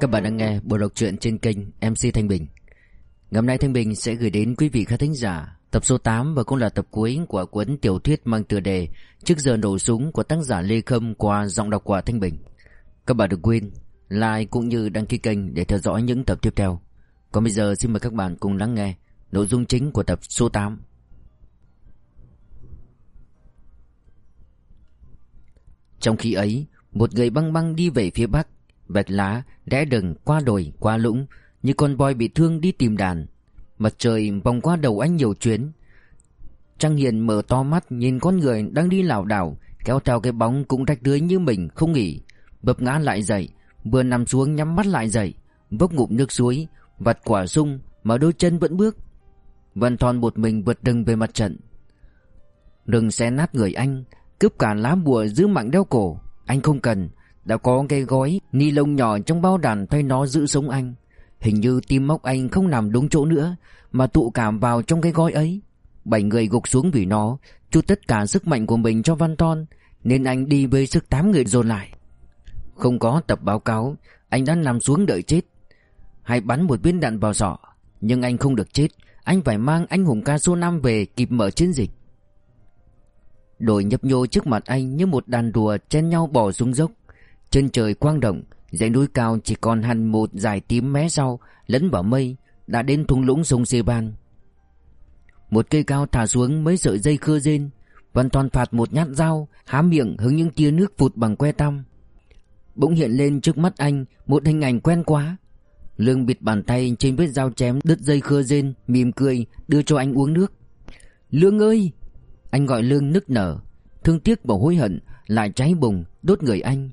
Các bạn đang nghe bộ đọc truyện trên kênh MC Thanh Bình. Ngày hôm nay Thanh Bình sẽ gửi đến quý vị khán thính giả tập số 8 và cũng là tập cuối của cuốn tiểu thuyết mang tựa đề Trước giờ nổ súng của tác giả Lê Khâm qua giọng đọc của Thanh Bình. Các bạn đừng quên like cũng như đăng ký kênh để theo dõi những tập tiếp theo. Còn bây giờ xin mời các bạn cùng lắng nghe nội dung chính của tập số 8. Trong khi ấy, một người băng băng đi về phía bắc vạch lá, rẽ đường, qua đồi, qua lũng, như con voi bị thương đi tìm đàn. Mặt trời vòng qua đầu anh nhiều chuyến. Trăng Hiền mở to mắt nhìn con người đang đi lảo đảo, kéo theo cái bóng cũng rách rưới như mình không nghỉ. Bập ngã lại dậy, vừa nằm xuống nhắm mắt lại dậy, vốc ngụm nước suối, vặt quả sung mà đôi chân vẫn bước. Văn Thon một mình vượt rừng về mặt trận. Rừng xé nát người anh, cướp cả lá bùa giữ mạng đeo cổ. Anh không cần, đã có cái gói ni lông nhỏ trong bao đàn thay nó giữ sống anh. Hình như tim mốc anh không nằm đúng chỗ nữa, Mà tụ cảm vào trong cái gói ấy. Bảy người gục xuống vì nó, Chút tất cả sức mạnh của mình cho Văn Ton Nên anh đi với sức tám người dồn lại. Không có tập báo cáo, Anh đã nằm xuống đợi chết. Hay bắn một viên đạn vào sọ Nhưng anh không được chết. Anh phải mang anh hùng ca số 5 về kịp mở chiến dịch. Đội nhấp nhô trước mặt anh như một đàn rùa chen nhau bỏ xuống dốc. Chân trời quang động, Dãy núi cao chỉ còn hẳn một dải tím mé sau, Lẫn vào mây, Đã đến thung lũng sông Sê Ban Một cây cao thả xuống mấy sợi dây khơ rên Văn toàn phạt một nhát dao, Há miệng hứng những tia nước phụt bằng que tăm. Bỗng hiện lên trước mắt anh Một hình ảnh quen quá. Lương bịt bàn tay trên vết dao chém đứt dây khơ rên, Mỉm cười, đưa cho anh uống nước. Lương ơi! Anh gọi Lương nức nở. Thương tiếc và hối hận, Lại cháy bùng, đốt người anh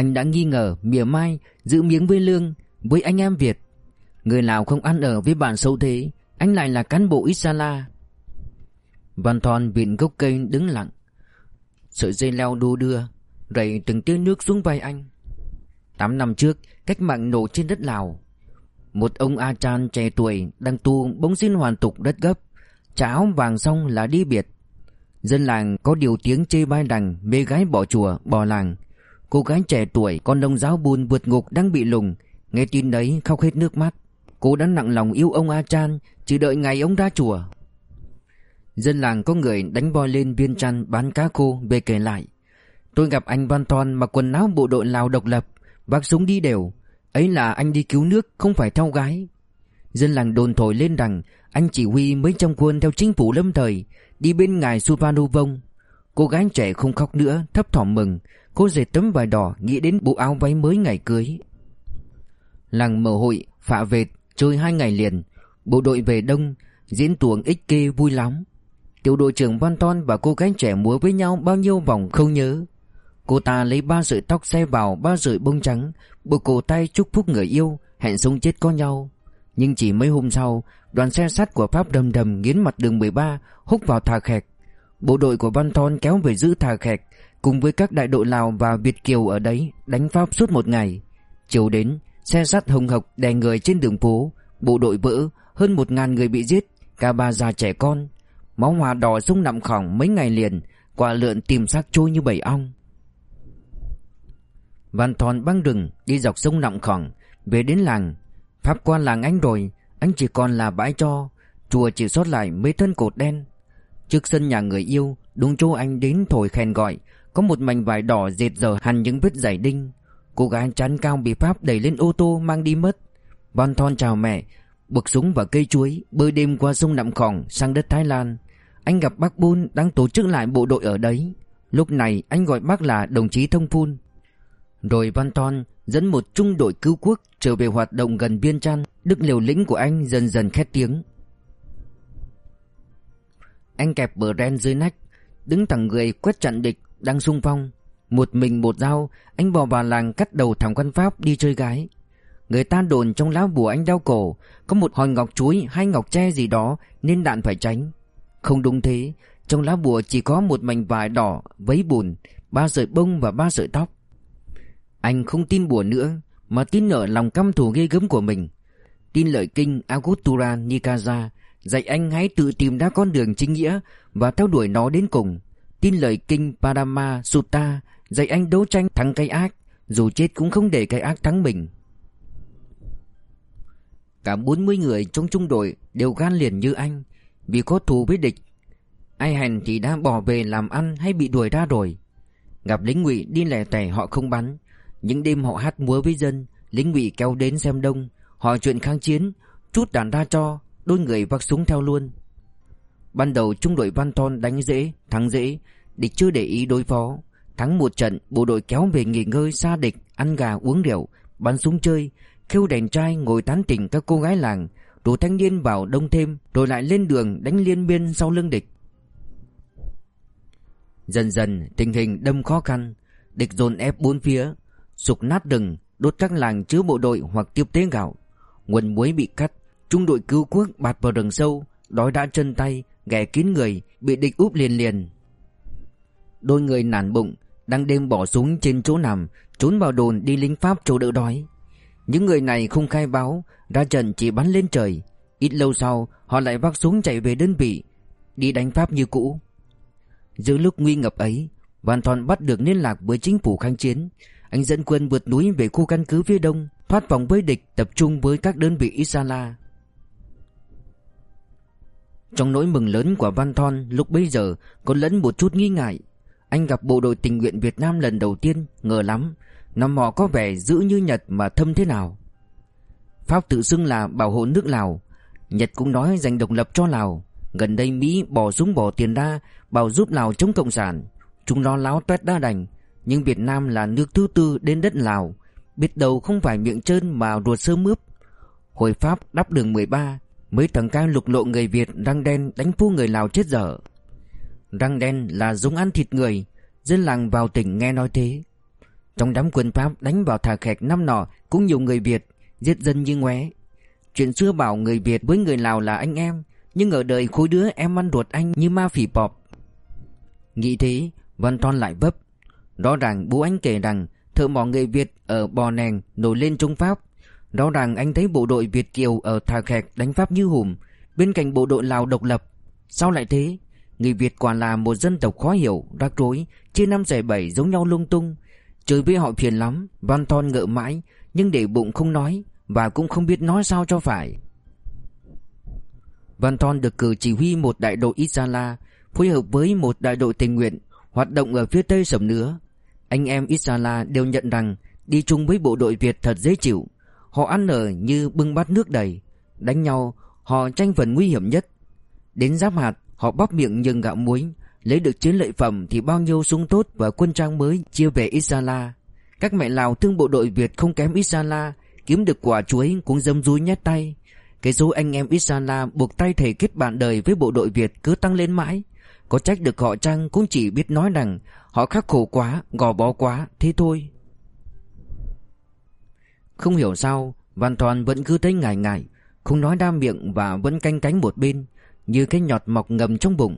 anh đã nghi ngờ mỉa mai Giữ miếng với Lương Với anh em Việt. Người nào không ăn ở với bạn xấu thế, Anh lại là cán bộ Isala. Văn Thon vịn gốc cây đứng lặng, Sợi dây leo đu đưa, Rầy từng tia nước xuống vai anh. Tám năm trước, Cách mạng nổ trên đất Lào. Một ông A Chan trẻ tuổi Đang tu bỗng xin hoàn tục đất gấp, Trả áo vàng xong là đi biệt. Dân làng có điều tiếng chê bai đằng Mê gái bỏ chùa, bỏ làng. Cô gái trẻ tuổi con nông giáo buôn vượt ngục đang bị lùng. Nghe tin đấy, khóc hết nước mắt. Cô đã nặng lòng yêu ông A Chan, Chỉ đợi ngày ông ra chùa. Dân làng có người đánh voi lên viên chăn bán cá khô về kể lại. Tôi gặp anh Văn Thon mặc quần áo bộ đội Lào độc lập Vác súng đi đều. Ấy là anh đi cứu nước, không phải theo gái. Dân làng đồn thổi lên rằng Anh chỉ huy mấy trăm quân theo chính phủ lâm thời, Đi bên ngài Suvarnabhong Cô gái trẻ không khóc nữa, Thấp thỏm mừng. Cô dệt tấm vải đỏ Nghĩ đến bộ áo váy mới ngày cưới. Làng mở hội, Phạ vệt, Chơi hai ngày liền. Bộ đội về đông, Diễn tuồng ích kê vui lắm. Tiểu đội trưởng Văn Ton và cô gái trẻ múa với nhau bao nhiêu vòng không nhớ. Cô ta lấy ba sợi tóc xe vào, ba sợi bông trắng, Buộc cổ tay chúc phúc người yêu, Hẹn sống chết có nhau. Nhưng chỉ mấy hôm sau, Đoàn xe sắt của Pháp đầm đầm nghiến mặt đường 13 Húc vào thà khẹt Bộ đội của Văn Thon kéo về giữ thà khẹt Cùng với các đại đội Lào và Việt Kiều ở đấy Đánh Pháp suốt một ngày. Chiều đến, Xe sắt hồng hộc đè người trên đường phố, Bộ đội vỡ, Hơn một ngàn người bị giết, Cả bà già trẻ con. Máu hòa đỏ sông nằm khỏng mấy ngày liền, Quả lượn tìm xác trôi như bầy ong. Văn thòn băng rừng, Đi dọc sông nọng khỏng, Về đến làng. Pháp qua làng anh rồi, Anh chỉ còn là bãi cho, Chùa chỉ sót lại mấy thân cột đen. Trước sân nhà người yêu, Đúng chỗ anh đến thổi khen gọi có một mảnh vải đỏ dệt dở hằn những vết giải đinh. Cô gái chán cao bị Pháp đẩy lên ô tô mang đi mất. Von Thon chào mẹ, Buộc súng vào cây chuối, Bơi đêm qua sông Nậm Khỏng sang đất Thái Lan. Anh gặp bác Bun đang tổ chức lại bộ đội ở đấy. Lúc này anh gọi bác là đồng chí Thông Phun. Rồi Van Thon dẫn một trung đội cứu quốc trở về hoạt động gần biên Trăn. Đức liều lĩnh của anh dần dần khét tiếng. Anh kẹp bờ ren dưới nách, Đứng thẳng người quét chặn địch. Đang sung phong. Một mình một dao, Anh bỏ vào làng cắt đầu thằng quan Pháp đi chơi gái. Người ta đồn trong lá bùa anh đau cổ, Có một hòn ngọc chuối hay ngọc tre gì đó, Nên đạn phải tránh. Không đúng thế, Trong lá bùa chỉ có một mảnh vải đỏ Vấy bùn, Ba sợi bông và ba sợi tóc. Anh không tin bùa nữa, Mà tin ở lòng căm thù ghê gớm của mình. Tin lời kinh Agustura Nikaza Dạy anh hãy tự tìm ra con đường chính nghĩa Và theo đuổi nó đến cùng. Tin lời kinh Parama Sutta Dạy anh đấu tranh thắng cái ác, Dù chết cũng không để cái ác thắng mình. Cả 40 người trong trung đội đều gan liền như anh, Vì có thù với địch. Ai hèn thì đã bỏ về làm ăn hay bị đuổi ra rồi. Gặp lính ngụy đi lẻ tẻ họ không bắn. Những đêm họ hát múa với dân, Lính ngụy kéo đến xem đông. Hỏi chuyện kháng chiến, Chút đạn ra cho, Đôi người vác súng theo luôn. Ban đầu trung đội Văn Thon đánh dễ, Thắng dễ, Địch chưa để ý đối phó. Thắng một trận, bộ đội kéo về nghỉ ngơi, xa địch, Ăn gà, uống rượu, Bắn súng chơi, Khêu đèn trai, ngồi tán tỉnh các cô gái làng. Đủ thanh niên vào đông thêm, Rồi lại lên đường đánh liên biên sau lưng địch. Dần dần, tình hình đâm khó khăn. Địch dồn ép bốn phía Sục nát rừng, Đốt các làng chứa bộ đội hoặc tiếp tế gạo. Nguồn muối bị cắt, Trung đội cứu quốc bạt vào rừng sâu, Đói đã chân tay Ghẻ kín người, Bị địch úp liền liền. Đôi người nản bụng, Đang đêm bỏ súng trên chỗ nằm, Trốn vào đồn đi lính Pháp chỗ đỡ đói. Những người này không khai báo, Ra trận chỉ bắn lên trời. Ít lâu sau, họ lại vác súng chạy về đơn vị, Đi đánh Pháp như cũ. Giữa lúc nguy ngập ấy, Văn Thon bắt được liên lạc với chính phủ kháng chiến. Anh dẫn quân vượt núi về khu căn cứ phía đông, Thoát vòng với địch, tập trung với các đơn vị Isala trong nỗi mừng lớn của Văn Thon, lúc bấy giờ, Có lẫn một chút nghi ngại. Anh gặp bộ đội tình nguyện Việt Nam lần đầu tiên, Ngờ lắm. Năm họ có vẻ giữ như Nhật mà thâm thế nào? Pháp tự xưng là bảo hộ nước Lào. Nhật cũng nói giành độc lập cho Lào. Gần đây Mỹ bỏ súng bỏ tiền ra, Bảo giúp Lào chống Cộng sản. Chúng lo láo toét đa đành. Nhưng Việt Nam là nước thứ tư đến đất Lào. Biết đâu không phải miệng trơn mà ruột sơ mướp Hồi Pháp đắp đường 13 Mấy thằng cao lục lộ người Việt răng đen đánh phu người Lào chết dở. Răng đen là dùng ăn thịt người Dân làng vào tỉnh nghe nói thế. Trong đám quân Pháp đánh vào thả khẹt năm nọ, Cũng nhiều người Việt, Giết dân như ngoé. Chuyện xưa bảo người Việt với người Lào là anh em, Nhưng ở đời khối đứa em ăn ruột anh như ma phỉ bọp. Nghĩ thế, Văn Thon lại vấp. Rõ ràng bố anh kể rằng Thợ mỏ người Việt ở Bò Nèng nổi lên chống Pháp. Rõ ràng anh thấy bộ đội Việt Kiều ở Thà Khẹc đánh Pháp như hùm Bên cạnh bộ đội Lào độc lập. Sao lại thế? Người Việt quả là một dân tộc khó hiểu, rắc rối Chia năm xẻ bảy giống nhau lung tung. Chơi với họ phiền lắm Van Thon ngợ mãi Nhưng để bụng không nói Và cũng không biết nói sao cho phải. Van Thon được cử chỉ huy một đại đội Isala Phối hợp với một đại đội tình nguyện Hoạt động ở phía tây sầm nứa. Anh em Isala đều nhận rằng Đi chung với bộ đội Việt thật dễ chịu. Họ ăn ở như bưng bát nước đầy Đánh nhau Họ tranh phần nguy hiểm nhất. Đến giáp hạt Họ bóp miệng nhường gạo muối Lấy được chiến lợi phẩm thì bao nhiêu súng tốt Và quân trang mới chia về Isala. Các mẹ Lào thương bộ đội Việt không kém Isala Kiếm được quả chuối cũng dâm dúi nhét tay. Cái số anh em Isala buộc tay thể kết bạn đời với bộ đội Việt cứ tăng lên mãi. Có trách được họ chăng cũng chỉ biết nói rằng Họ khắc khổ quá, gò bó quá, thế thôi. Không hiểu sao, Văn Toàn vẫn cứ thấy ngại ngại, Không nói đa miệng và vẫn canh cánh một bên, Như cái nhọt mọc ngầm trong bụng.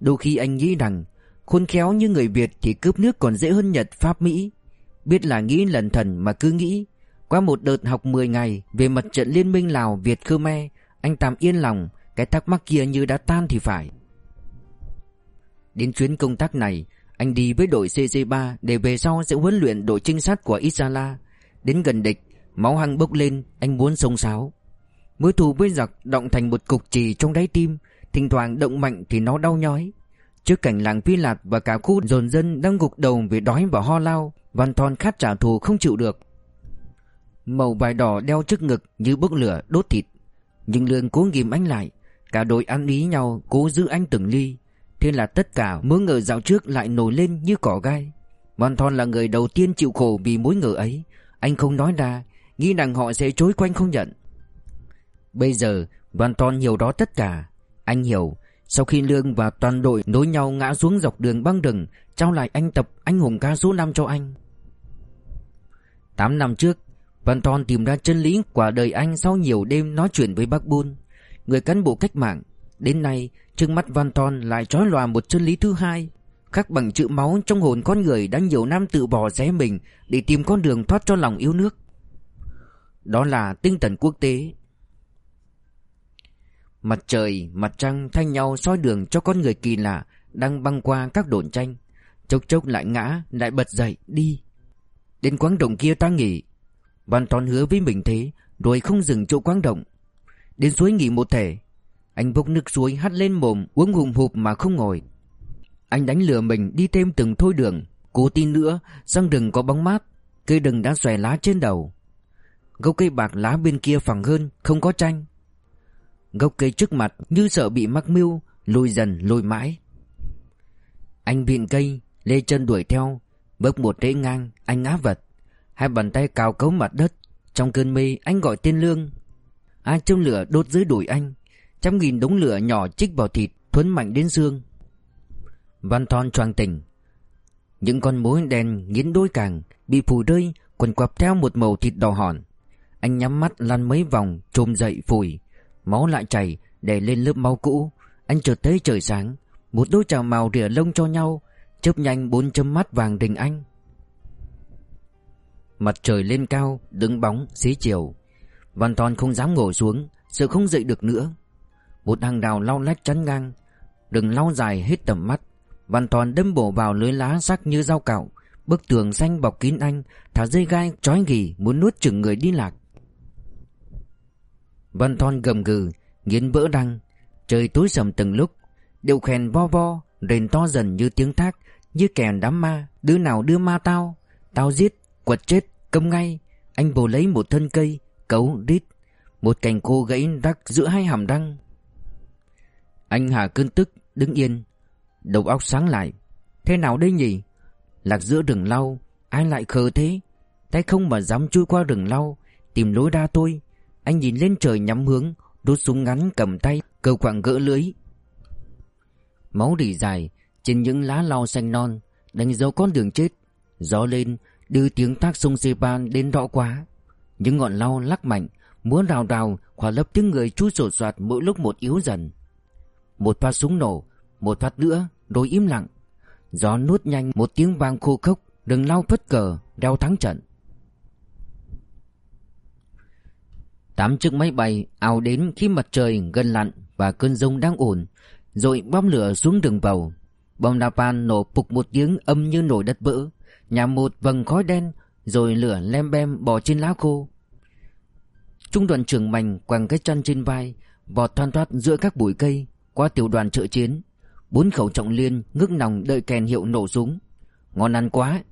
Đôi khi anh nghĩ rằng, Khôn khéo như người Việt thì cướp nước còn dễ hơn Nhật, Pháp, Mỹ. Biết là nghĩ lần thần mà cứ nghĩ, Qua một đợt học 10 ngày Về mặt trận liên minh Lào, Việt Khmer, Anh tạm yên lòng, Cái thắc mắc kia như đã tan thì phải. Đến chuyến công tác này, Anh đi với đội CC3 Để về sau sẽ huấn luyện đội trinh sát của Isala Đến gần địch Máu hăng bốc lên, Anh muốn sông sáo Mối thù với giặc động thành một cục trì trong đáy tim, Thỉnh thoảng động mạnh thì nó đau nhói. Trước cảnh làng Phi Lạt và cả khu dồn dân đang gục đầu vì đói và ho lao, Văn Thon khát trả thù không chịu được. Màu vải đỏ đeo trước ngực như bốc lửa đốt thịt. Nhưng Lương cố ghim anh lại, Cả đội ăn ý nhau cố giữ anh từng ly. Thế là tất cả mớ ngờ dạo trước lại nổi lên như cỏ gai. Văn Thon là người đầu tiên chịu khổ vì mối ngờ ấy. Anh không nói ra Nghĩ rằng họ sẽ chối quanh không nhận. Bây giờ Đoàn Toàn hiểu đó tất cả. Anh hiểu, Sau khi Lương và toàn đội nối nhau ngã xuống dọc đường băng rừng, Trao lại anh tập anh hùng ca số 5 cho anh. 8 năm trước Đoàn Toàn tìm ra chân lý quả đời anh sau nhiều đêm nói chuyện với bác Bun Người cán bộ cách mạng. Đến nay, trước mắt Van Ton lại trói lòa một chân lý thứ hai, Khắc bằng chữ máu trong hồn con người đã nhiều năm tự bỏ rẽ mình Để tìm con đường thoát cho lòng yêu nước. Đó là tinh thần quốc tế. Mặt trời, mặt trăng thay nhau soi đường cho con người kỳ lạ Đang băng qua các đồn tranh. Chốc chốc lại ngã, lại bật dậy, đi. Đến quán đồng kia ta nghỉ. Ban toàn hứa với mình thế Rồi không dừng chỗ quán động. Đến suối nghỉ một thể Anh bốc nước suối hắt lên mồm Uống hùm hụp mà không ngồi. Anh đánh lừa mình đi thêm từng thôi đường Cố tin nữa Răng rừng có bóng mát Cây rừng đã xòe lá trên đầu. Gốc cây bạc lá bên kia phẳng hơn, Không có tranh. Gốc cây trước mặt như sợ bị mắc mưu Lùi dần lùi mãi. Anh viện cây, Lê chân đuổi theo, Bước một rễ ngang, Anh ngã vật. Hai bàn tay cào cấu mặt đất, Trong cơn mê anh gọi tên Lương. Ai trong lửa đốt dưới đùi anh, Trăm nghìn đống lửa nhỏ chích vào thịt, Thuấn mạnh đến xương. Văn Thon choàng tỉnh. Những con mối đèn nghiến đôi càng, Bị phù rơi, Quần quặp theo một màu thịt đỏ hòn. Anh nhắm mắt lăn mấy vòng, Trồm dậy phủi Máu lại chảy để lên lớp máu cũ. Anh chợt thấy trời sáng. Một đôi chào màu rỉa lông cho nhau, Chớp nhanh bốn chấm mắt vàng đình anh. Mặt trời lên cao, Đứng bóng, xế chiều. Văn toàn không dám ngồi xuống, Sợ không dậy được nữa. Một hàng đào lau lách chắn ngang. Đừng lau dài hết tầm mắt. Văn toàn đâm bổ vào lưới lá sắc như dao cạo. Bức tường xanh bọc kín anh, Thả dây gai trói ghì Muốn nuốt chửng người đi lạc. Văn Thon gầm gừ, Nghiến vỡ răng. Trời tối sầm từng lúc. Điều khen vo vo, Rền to dần như tiếng thác, Như kèn đám ma. Đứa nào đưa ma tao? Tao giết, Quật chết, Câm ngay. Anh bồ lấy một thân cây, Cấu rít. Một cành khô gãy rắc giữa hai hàm răng. Anh Hà cơn tức, Đứng yên. Đầu óc sáng lại. Thế nào đây nhỉ? Lạc giữa rừng lau, Ai lại khờ thế? Tay không mà dám chui qua rừng lau, Tìm lối ra tôi. Anh nhìn lên trời nhắm hướng Đốt súng ngắn cầm tay Cầu quạng gỡ lưới Máu rỉ dài, Trên những lá lau xanh non, Đánh dấu con đường chết. Gió lên, Đưa tiếng tác sông Sepan đến rõ quá. Những ngọn lau lắc mạnh Muốn rào rào, Khỏa lấp tiếng người chui sổ soạt mỗi lúc một yếu dần. Một phát súng nổ, Một phát nữa, Rồi im lặng. Gió nuốt nhanh một tiếng vang khô khốc Đừng lau phất cờ Đeo thắng trận. Tám chiếc máy bay ào đến khi mặt trời gần lặn Và cơn rông đang ổn, Rồi bom lửa xuống đường bầu Bom napalm nổ phục một tiếng âm như nổi đất vỡ Nhằm một vầng khói đen, Rồi lửa lem bem bò trên lá khô. Trung đoàn trưởng Mạnh quàng cái chân trên vai Vọt thoăn thoát giữa các bụi cây, Qua tiểu đoàn trợ chiến. Bốn khẩu trọng liên ngước nòng đợi kèn hiệu nổ súng. Ngon ăn quá.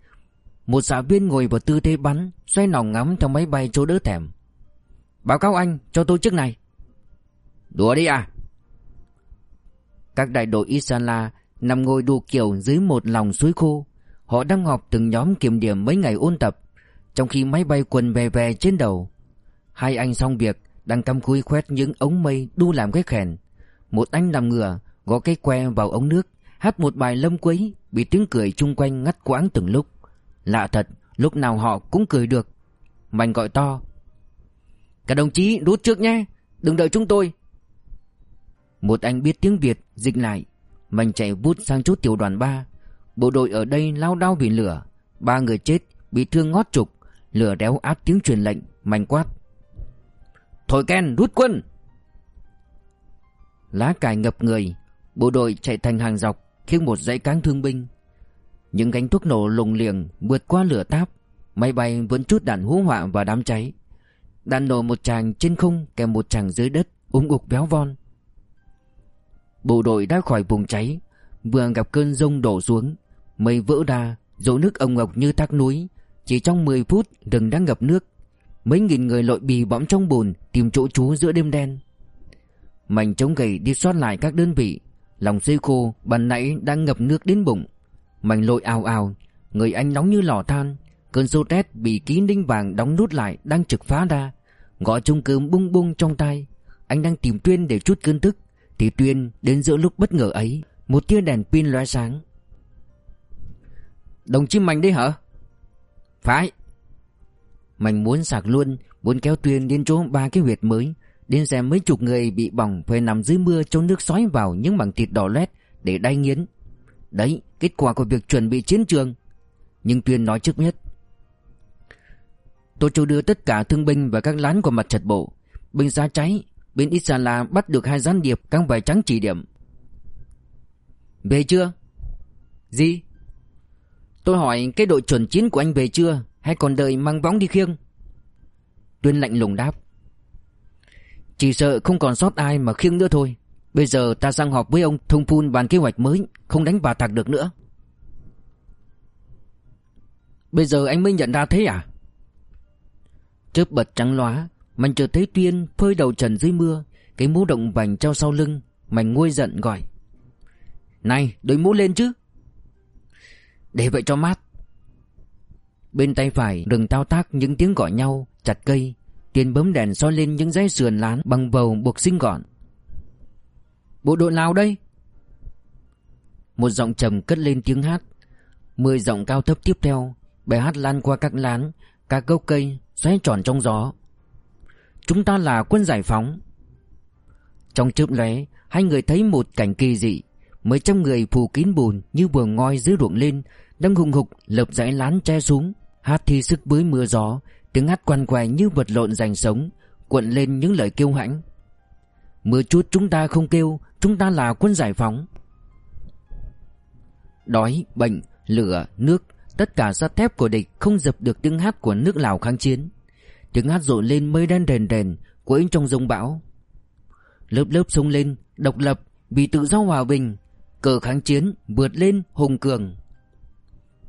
Một xã viên ngồi vào tư thế bắn, Xoay nòng ngắm theo máy bay chỗ đỡ thèm. Báo cáo anh cho tôi chức này. Đùa đi à? Các đại đội Isala Nằm ngồi đu kiểu dưới một lòng suối khô. Họ đang họp từng nhóm kiểm điểm mấy ngày ôn tập Trong khi máy bay quần về về trên đầu. Hai anh xong việc Đang cắm cúi khoét những ống mây đu làm cái khèn. Một anh nằm ngửa Gõ cái que vào ống nước Hát một bài lâm quấy Bị tiếng cười chung quanh ngắt quãng từng lúc. Lạ thật Lúc nào họ cũng cười được. Mạnh gọi to các đồng chí rút trước nhé. Đừng đợi chúng tôi. Một anh biết tiếng Việt, dịch lại. Mạnh chạy vút sang chốt tiểu đoàn 3 Bộ đội ở đây lao đao vì lửa. Ba người chết, Bị thương ngót trục. Lửa đéo áp tiếng truyền lệnh, Mạnh quát. Thổi ken rút quân! Lá cài ngập người. Bộ đội chạy thành hàng dọc Khiến một dãy cáng thương binh. Những gánh thuốc nổ lùng liềng vượt qua lửa táp. Máy bay vẫn chút đạn hú họa và đám cháy. Đạn nổ một chàng trên không, Kèm một chàng dưới đất, úng ục béo von. Bộ đội đã khỏi vùng cháy, Vừa gặp cơn rông đổ xuống, Mây vỡ đa Dỗ nước ông ngọc như thác núi. Chỉ trong 10 phút, rừng đã ngập nước. Mấy nghìn người lội bì bõm trong bùn, Tìm chỗ trú giữa đêm đen. Mảnh chống gầy đi xót lại các đơn vị. Lòng dây khô, ban nãy đang ngập nước đến bụng. Mảnh lội ào ào, Người anh nóng như lò than. Cơn sốt rét bị ký ninh vàng đóng nút lại Đang trực phá ra. Gõ chung cơm bung bung trong tay. Anh đang tìm Tuyên để chút cơn tức. Thì Tuyên đến giữa lúc bất ngờ ấy, Một tia đèn pin lóe sáng. Đồng chí Mạnh đấy hả? Phải. Mạnh muốn sạc luôn, Muốn kéo Tuyên đến chỗ ba cái huyệt mới, Đến xem mấy chục người bị bỏng Phải nằm dưới mưa cho nước sói vào những mảng thịt đỏ loét Để đay nghiến. Đấy, kết quả của việc chuẩn bị chiến trường. Nhưng Tuyên nói trước nhất Tôi cho đưa tất cả thương binh và các lán của mặt trận bộ. Bên giá cháy, Bên Isala bắt được hai gián điệp căng vải trắng chỉ điểm. Về chưa? Gì? Tôi hỏi cái đội chuẩn chiến của anh về chưa? Hay còn đợi mang võng đi khiêng? Tuyên lạnh lùng đáp. Chỉ sợ không còn sót ai mà khiêng nữa thôi. Bây giờ ta sang họp với ông Thông Phun bàn kế hoạch mới, Không đánh bà thạc được nữa. Bây giờ anh mới nhận ra thế à? Chớp bật trắng lóa Mạnh chợt thấy Tuyên phơi đầu trần dưới mưa, Cái mũ động vành treo sau lưng Mạnh nguôi giận gọi. Này, đội mũ lên chứ. Để vậy cho mát. Bên tay phải rừng thao tác những tiếng gọi nhau, Chặt cây Tiền bấm đèn soi lên những dãy sườn lán Bằng bầu buộc xinh gọn. Bộ đội nào đây? Một giọng trầm cất lên tiếng hát. Mười giọng cao thấp tiếp theo Bài hát lan qua các lán, Các gốc cây xoay tròn trong gió. Chúng ta là quân giải phóng. Trong chớp lóe Hai người thấy một cảnh kỳ dị. Mấy trăm người phủ kín bùn Như vừa ngoi dưới ruộng lên Đang hùng hục lợp dãy lán che xuống Hát thi sức bới mưa gió Tiếng hát quằn quại như vật lộn giành sống Cuộn lên những lời kêu hãnh. Mưa chút chúng ta không kêu Chúng ta là quân giải phóng. Đói, bệnh, lửa, nước Tất cả sắt thép của địch không dập được tiếng hát của nước Lào kháng chiến. Tiếng hát rộn lên mây đen rền rền Quẫy trong rông bão. Lớp lớp sông lên, Độc lập, Vì tự do hòa bình, Cờ kháng chiến vượt lên hùng cường.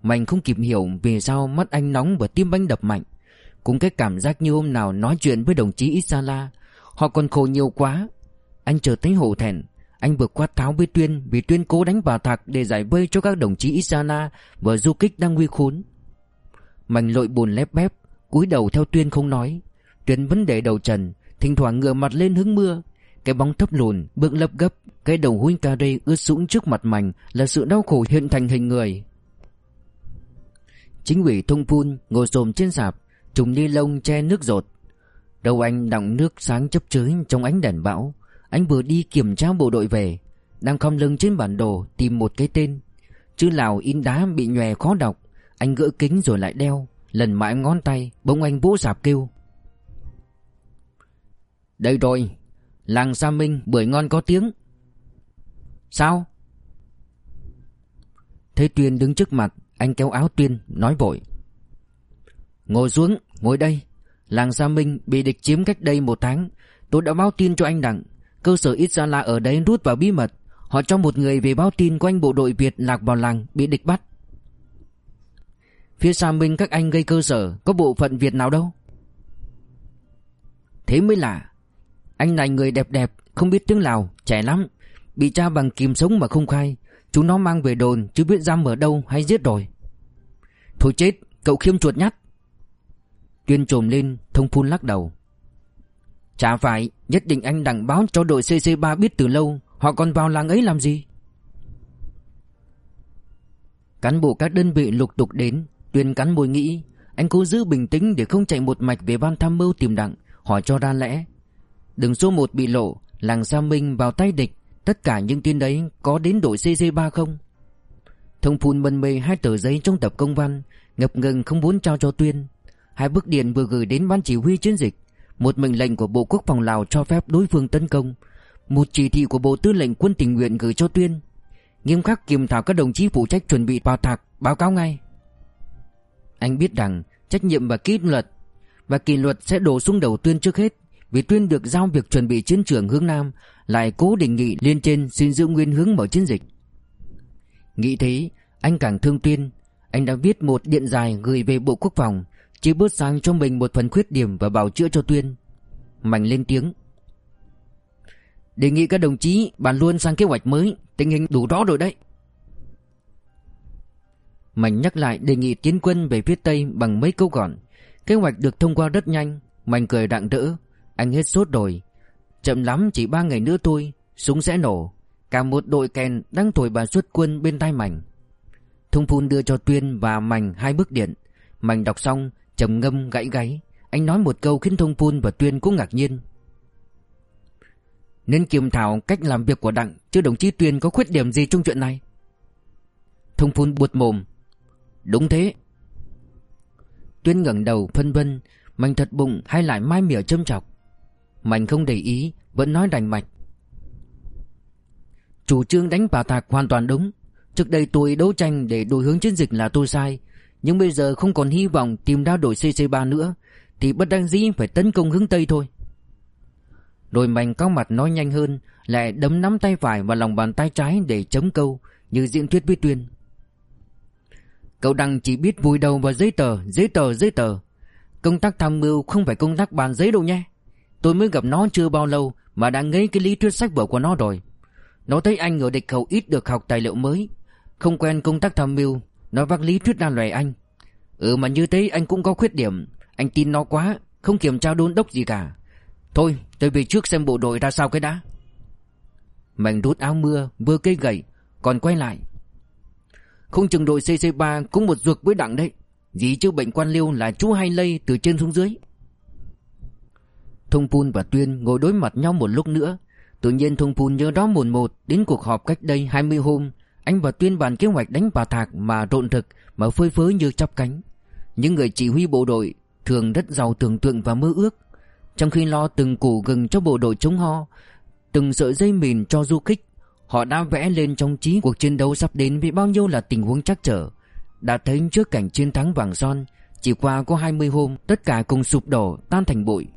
Mạnh không kịp hiểu Vì sao mắt anh nóng và tim anh đập mạnh. Cũng cái cảm giác như hôm nào nói chuyện với đồng chí Isala Họ còn khổ nhiều quá. Anh chờ thấy hổ thẹn. Anh vừa quát tháo với Tuyên Vì Tuyên cố đánh vào thạc để giải vây cho các đồng chí Isana Và du kích đang nguy khốn. Mạnh lội buồn lép bép, cúi đầu theo Tuyên không nói. Tuyên vấn đề đầu trần, Thỉnh thoảng ngửa mặt lên hứng mưa. Cái bóng thấp lùn, bước lấp gấp, Cái đầu huynh cà rê ướt sũng trước mặt mạnh Là sự đau khổ hiện thành hình người. Chính ủy thông phun ngồi xồm trên sạp Trùng ni lông che nước rột. Đầu anh đọng nước sáng chấp chới trong ánh đèn bão. Anh vừa đi kiểm tra bộ đội về, Đang khom lưng trên bản đồ tìm một cái tên. Chữ Lào in đá bị nhòe khó đọc. Anh gỡ kính rồi lại đeo, Lần mãi ngón tay, Bỗng anh vỗ sạp kêu. Đây rồi, Làng Sa Minh bưởi ngon có tiếng. Sao? Thấy Tuyên đứng trước mặt, Anh kéo áo Tuyên, nói vội. Ngồi xuống, ngồi đây. Làng Sa Minh bị địch chiếm cách đây một tháng. Tôi đã báo tin cho anh Đặng Cơ sở Isala ở đấy rút vào bí mật. Họ cho một người về báo tin quanh bộ đội Việt lạc vào làng bị địch bắt. Phía xa Minh các anh gây cơ sở, Có bộ phận Việt nào đâu. Thế mới lạ, Anh này người đẹp đẹp, Không biết tiếng Lào, Trẻ lắm. Bị tra bằng kìm sống mà không khai, Chúng nó mang về đồn, Chứ biết giam ở đâu hay giết rồi Thôi chết, Cậu khiêm chuột nhắt Tuyên trồm lên, Thông phun lắc đầu. Chả phải Nhất định anh đặng báo cho đội CC3 biết từ lâu, Họ còn vào làng ấy làm gì? Cán bộ các đơn vị lục tục đến, Tuyên cán bộ nghĩ, Anh cố giữ bình tĩnh để không chạy một mạch về ban tham mưu tìm đặng. Hỏi cho ra lẽ, Đường số 1 bị lộ, Làng Sa Minh vào tay địch, Tất cả những tin đấy có đến đội CC3 không? Thông phun mân mê hai tờ giấy trong tập công văn, Ngập ngừng không muốn trao cho Tuyên. Hai bức điện vừa gửi đến ban chỉ huy chiến dịch. Một mệnh lệnh của Bộ Quốc phòng Lào cho phép đối phương tấn công. Một chỉ thị của Bộ Tư lệnh quân tình nguyện gửi cho Tuyên. Nghiêm khắc kiểm thảo các đồng chí phụ trách chuẩn bị vào thạc, Báo cáo ngay. Anh biết rằng trách nhiệm và kỷ luật, Và kỷ luật sẽ đổ xuống đầu Tuyên trước hết, Vì Tuyên được giao việc chuẩn bị chiến trường hướng Nam, Lại cố đề nghị lên trên xin giữ nguyên hướng mở chiến dịch. Nghĩ thế, Anh càng thương Tuyên. Anh đã viết một điện dài gửi về Bộ Quốc phòng chỉ bớt sang cho mình một phần khuyết điểm Và bảo chữa cho Tuyên. Mạnh lên tiếng. Đề nghị các đồng chí bàn luôn sang kế hoạch mới, Tình hình đủ rõ rồi đấy. Mạnh nhắc lại đề nghị tiến quân về phía Tây bằng mấy câu gọn Kế hoạch được thông qua rất nhanh, Mạnh cười đặng đỡ Anh hết sốt rồi. Chậm lắm, chỉ ba ngày nữa thôi, Súng sẽ nổ. Cả một đội kèn đang thổi bà xuất quân bên tai Mạnh. Thông phun đưa cho Tuyên và Mạnh hai bức điện. Mạnh đọc xong trầm ngâm gãy gáy. Anh nói một câu khiến Thông Phun và Tuyên cũng ngạc nhiên. Nên kiềm thảo cách làm việc của Đặng, Chứ đồng chí Tuyên có khuyết điểm gì trong chuyện này? Thông Phun buột mồm. Đúng thế. Tuyên ngẩng đầu phân vân Mạnh thật bụng hay lại mai mỉa châm chọc. Mạnh không để ý, Vẫn nói đành mạch. Chủ trương đánh bà thạc hoàn toàn đúng. Trước đây tôi đấu tranh để đổi hướng chiến dịch là tôi sai nhưng bây giờ không còn hy vọng tìm ra đội CC3 nữa, Thì bất đăng dĩ phải tấn công hướng Tây thôi. Rồi mạnh cao mặt nói nhanh hơn, Lại đấm nắm tay phải vào lòng bàn tay trái để chấm câu, Như diễn thuyết với Tuyên. Cậu Đăng chỉ biết vùi đầu vào giấy tờ Giấy tờ giấy tờ. Công tác tham mưu không phải công tác bàn giấy đâu nha Tôi mới gặp nó chưa bao lâu Mà đã ngấy cái lý thuyết sách vở của nó rồi. Nó thấy anh ở địch khẩu ít được học tài liệu mới, Không quen công tác tham mưu. Nó vác lý thuyết ra loài anh. Ừ mà như thế anh cũng có khuyết điểm. Anh tin nó quá, Không kiểm tra đôn đốc gì cả. Thôi, tôi về trước xem bộ đội ra sao cái đã. Mạnh rút áo mưa, Vừa cây gậy, Còn quay lại. Không chừng đội CC3 cũng một ruột với đặng đấy. Gì chứ bệnh quan liêu là chú hay lây từ trên xuống dưới. Thông Pun và Tuyên ngồi đối mặt nhau một lúc nữa. Tự nhiên Thông Pun nhớ đó mồn một Đến cuộc họp cách đây 20 hôm. Anh và Tuyên bàn kế hoạch đánh bà thạc Mà rộn thực Mà phơi phới như chắp cánh. Những người chỉ huy bộ đội Thường rất giàu tưởng tượng và mơ ước. Trong khi lo từng củ gừng cho bộ đội chống ho Từng sợi dây mìn cho du kích Họ đã vẽ lên trong trí cuộc chiến đấu sắp đến Vì bao nhiêu là tình huống chắc trở. Đã thấy trước cảnh chiến thắng vàng son Chỉ qua có 20 hôm Tất cả cùng sụp đổ tan thành bụi.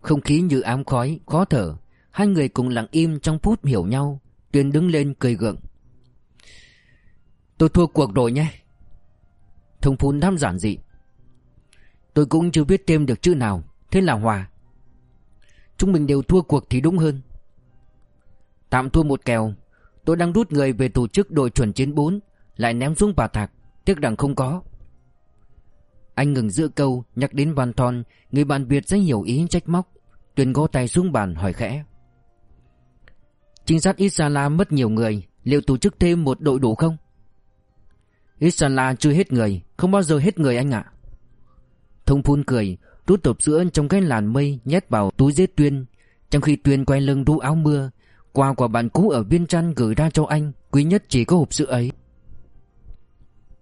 Không khí như ám khói, khó thở Hai người cùng lặng im trong phút hiểu nhau Tuyên đứng lên cười gượng. Tôi thua cuộc rồi nhé. Thông phun đám giản dị. Tôi cũng chưa biết thêm được chữ nào. Thế là hòa. Chúng mình đều thua cuộc thì đúng hơn. Tạm thua một kèo. Tôi đang rút người về tổ chức đội chuẩn chiến 4 Lại ném xuống bà thạc. Tiếc rằng không có. Anh ngừng giữa câu, Nhắc đến Van Thon. Người bạn Việt rất hiểu ý trách móc. Tuyền gõ tay xuống bàn hỏi khẽ. Trinh sát Isala mất nhiều người. Liệu tổ chức thêm một đội đủ không? Isala chưa hết người, Không bao giờ hết người anh ạ. Thông phun cười, Rút tộp sữa trong cái làn mây, Nhét vào túi dế Tuyên. Trong khi Tuyên quay lưng đu áo mưa, Quà của bạn cũ ở viên trăn gửi ra cho anh, Quý nhất chỉ có hộp sữa ấy.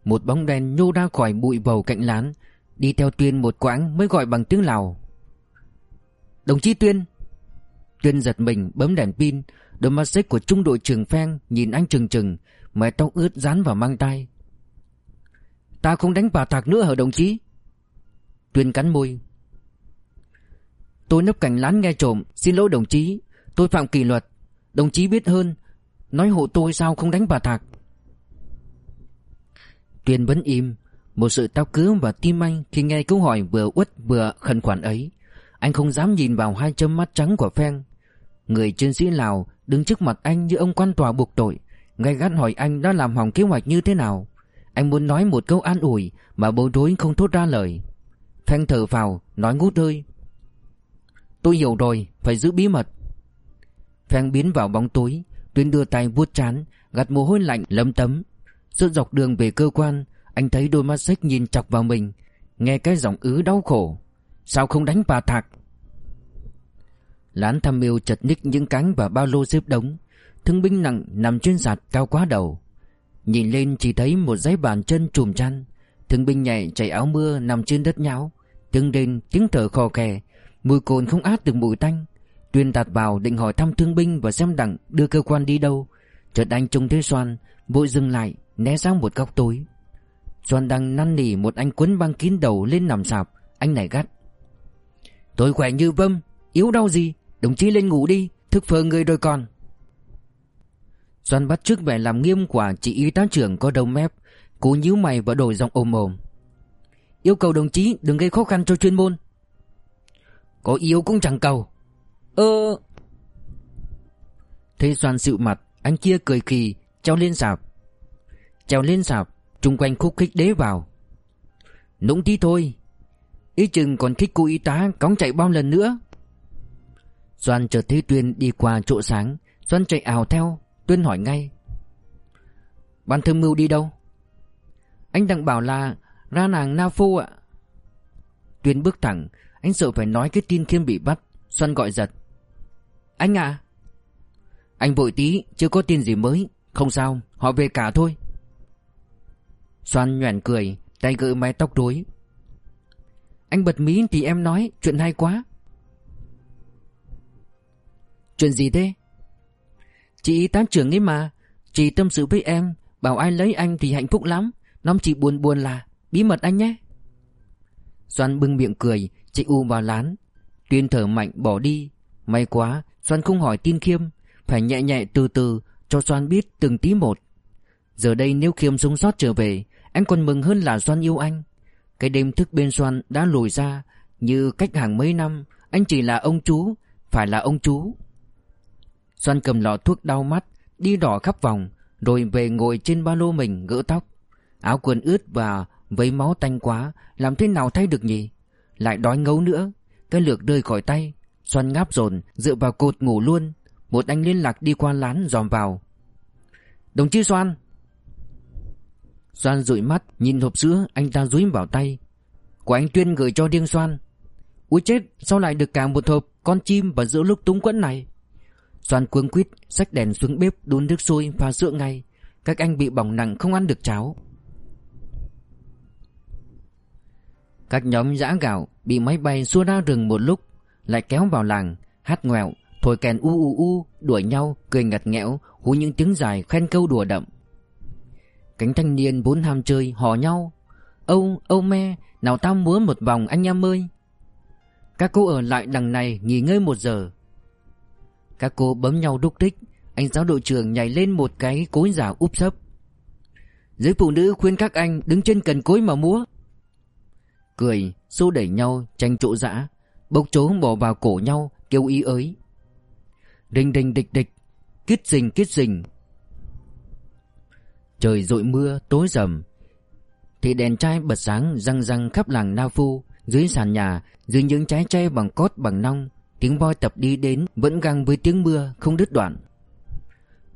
Một bóng đèn nhô ra khỏi bụi bầu cạnh lán, Đi theo Tuyên một quãng mới gọi bằng tiếng Lào. Đồng chí Tuyên. Tuyên giật mình, bấm đèn pin. Đôi mắt xích của trung đội trưởng Pheng Nhìn anh trừng trừng, Mái tóc ướt dán vào mang tay Ta không đánh bà thạc nữa hả đồng chí? Tuyên cắn môi. Tôi nấp cảnh lán nghe trộm, Xin lỗi đồng chí. Tôi phạm kỷ luật. Đồng chí biết hơn. Nói hộ tôi sao không đánh bà thạc? Tuyên vẫn im. Một sự tao cứ và tim anh Khi nghe câu hỏi vừa uất vừa khẩn khoản ấy. Anh không dám nhìn vào hai chấm mắt trắng của Pheng. Người chiến sĩ Lào đứng trước mặt anh như ông quan tòa buộc tội. Ngay gắt hỏi anh đã làm hỏng kế hoạch như thế nào. Anh muốn nói một câu an ủi Mà bối rối không thốt ra lời. Thanh thở vào, nói ngút hơi. Tôi hiểu rồi, Phải giữ bí mật. Pheng biến vào bóng tối, tuyến đưa tay vuốt chán Gạt mồ hôi lạnh lấm tấm. Suốt dọc đường về cơ quan, Anh thấy đôi mắt xích nhìn chọc vào mình, Nghe cái giọng ứ đau khổ. Sao không đánh bà thạc? Lán tham mưu chật ních những cánh và bao lô xếp đống. Thương binh nặng nằm trên sạt cao quá đầu. Nhìn lên chỉ thấy một giấy bàn chân trùm chăn. Thương binh nhảy chạy áo mưa nằm trên đất nhão. Tiếng đền, tiếng thở khò khè. Mùi cồn không át được mùi tanh. Tuyên tạt vào định hỏi thăm thương binh và xem đặng đưa cơ quan đi đâu. Chợt anh trông thấy Soan, Vội dừng lại, né sang một góc tối. Soan đang năn nỉ một anh quấn băng kín đầu lên nằm sạp. Anh này gắt. Tôi khỏe như vâm, Yếu đau gì? Đồng chí lên ngủ đi, Thức phơ người rồi còn Doan bắt trước vẻ làm nghiêm quả chị y tá trưởng có đầu mép, Cố nhíu mày và đổi giọng ồm ồm. Yêu cầu đồng chí đừng gây khó khăn cho chuyên môn. Có yêu cũng chẳng cầu. Ơ! Thế Doan xịu mặt, Anh kia cười kỳ Treo lên sạp. Treo lên sạp Trung quanh khúc khích đế vào. Nũng tí thôi. Ý chừng còn thích cô y tá cóng chạy bao lần nữa. Doan chờ thấy Tuyên đi qua chỗ sáng, Doan chạy ảo theo. Tuyên hỏi ngay. Ban thương mưu đi đâu? Anh đang bảo là ra nàng Na Phu ạ. Tuyên bước thẳng, Anh sợ phải nói cái tin Khiêm bị bắt Xuân gọi giật. Anh à Anh vội tí, chưa có tin gì mới, Không sao, họ về cả thôi. Xoan nhoẻn cười, Tay gỡ mái tóc rối. Anh bật mí thì em nói, Chuyện hay quá. Chuyện gì thế? Chị tán trưởng ấy mà. Chị tâm sự với em, Bảo ai lấy anh thì hạnh phúc lắm. Năm chị buồn buồn là Bí mật anh nhé. Doan bưng miệng cười, Chị U vào lán. Tuyên thở mạnh, bỏ đi. May quá, xoan không hỏi tin Khiêm. Phải nhẹ nhẹ từ từ, Cho xoan biết từng tí một. Giờ đây nếu Khiêm sống sót trở về, Anh còn mừng hơn là xoan yêu anh. Cái đêm thức bên xoan đã lùi ra, Như cách hàng mấy năm, Anh chỉ là ông chú, Phải là ông chú. Doan cầm lọ thuốc đau mắt, Đi đỏ khắp vòng, Rồi về ngồi trên ba lô mình gỡ tóc. Áo quần ướt và vấy máu tanh quá, Làm thế nào thay được nhỉ? Lại đói ngấu nữa, Cái lược rơi khỏi tay. Xoan ngáp dồn, dựa vào cột ngủ luôn. Một anh liên lạc đi qua lán dòm vào. Đồng chí Xoan. Xoan dụi mắt, Nhìn hộp sữa anh ta dúi vào tay. Của anh Tuyên gửi cho Điêng Xoan. Úi chết, sao lại được cả một hộp Con chim và giữa lúc túng quẫn này? Xoan cuống quýt xách đèn xuống bếp đun nước sôi pha sữa ngay. Các anh bị bỏng nặng không ăn được cháo. Các nhóm giã gạo bị máy bay xua ra rừng một lúc Lại kéo vào làng Hát ngoẹo Thổi kèn u u u Đuổi nhau Cười ngặt nghẽo Hú những tiếng dài khen câu đùa đậm. Cánh thanh niên vốn ham chơi hò nhau. Âu, âu me Nào tao múa một vòng anh em ơi. Các cô ở lại đằng này nghỉ ngơi một giờ. Các cô bấm nhau đúc tích. Anh giáo đội trưởng nhảy lên một cái cối giả úp sấp. Giới phụ nữ khuyên các anh đứng trên cần cối mà múa. Cười, xô đẩy nhau, tranh chỗ dã. Bốc chố bỏ vào cổ nhau, kêu ý ới. Đinh đinh địch địch Kít rình kít rình. Trời dội mưa, tối rầm. Thì đèn trai bật sáng răng răng khắp làng Na Phu Dưới sàn nhà, dưới những trái tre bằng cốt bằng nong. Tiếng voi tập đi đến, vẫn găng với tiếng mưa, không đứt đoạn.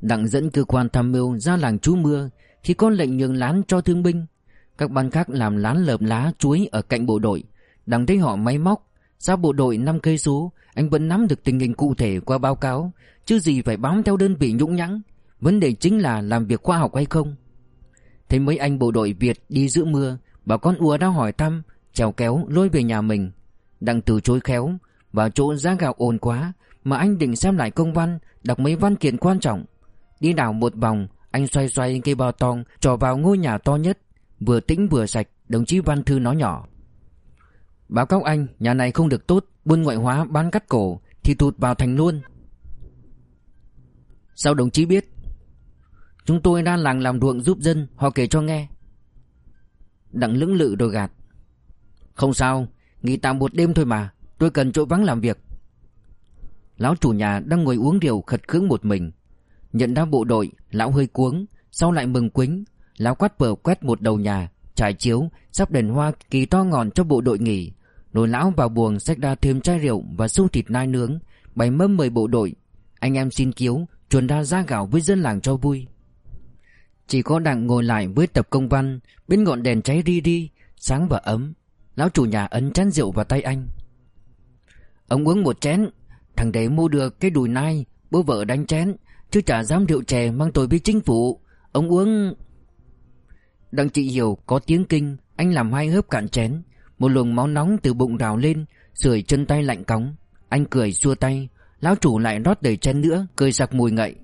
Đặng dẫn cơ quan tham mưu ra làng trú mưa, Thì có lệnh nhường lán cho thương binh. Các ban khác làm lán lợp lá chuối ở cạnh bộ đội. Đặng thấy họ máy móc, Ra bộ đội 5 cây số, Anh vẫn nắm được tình hình cụ thể qua báo cáo, Chứ gì phải bám theo đơn vị nhũng nhãng Vấn đề chính là làm việc khoa học hay không. Thấy mấy anh bộ đội Việt đi giữ mưa, Bà con ùa đã hỏi thăm trèo kéo lôi về nhà mình. Đặng từ chối khéo vào chỗ giá gạo ồn quá Mà anh định xem lại công văn, Đọc mấy văn kiện quan trọng. Đi đảo một vòng, Anh xoay xoay cây bao tong Trò vào ngôi nhà to nhất. Vừa tĩnh vừa sạch, Đồng chí Văn Thư nói nhỏ. Báo cáo anh, Nhà này không được tốt, Buôn ngoại hóa bán cắt cổ, Thì tụt vào thành luôn. Sao đồng chí biết? Chúng tôi đang làng làm ruộng giúp dân, Họ kể cho nghe. Đặng lưỡng lự rồi gạt. Không sao, Nghỉ tạm một đêm thôi mà. Tôi cần chỗ vắng làm việc. Lão chủ nhà đang ngồi uống rượu khật khưỡng một mình. Nhận ra bộ đội, Lão hơi cuống, Sau lại mừng quính. Lão quát bờ quét một đầu nhà, Trải chiếu, Sắp đèn hoa kỳ to ngọn cho bộ đội nghỉ. Rồi lão vào buồng xách ra thêm chai rượu Và xô thịt nai nướng, Bày mâm mời bộ đội. Anh em xin kiếu Chuồn ra ra gạo với dân làng cho vui. Chỉ có đặng ngồi lại với tập công văn, Bên ngọn đèn cháy ri ri, Sáng và ấm. Lão chủ nhà ấn chén rượu vào tay anh. Ông uống một chén. Thằng đấy mua được cái đùi nai, Bố vợ đánh chén. Chứ chả dám rượu chè mang tội với chính phủ. Ông uống. Đặng chị hiểu có tiếng kinh. Anh làm hai hớp cạn chén. Một luồng máu nóng từ bụng rào lên, Sưởi chân tay lạnh cóng. Anh cười xua tay. Lão chủ lại rót đầy chén nữa, Cười sặc mùi ngậy.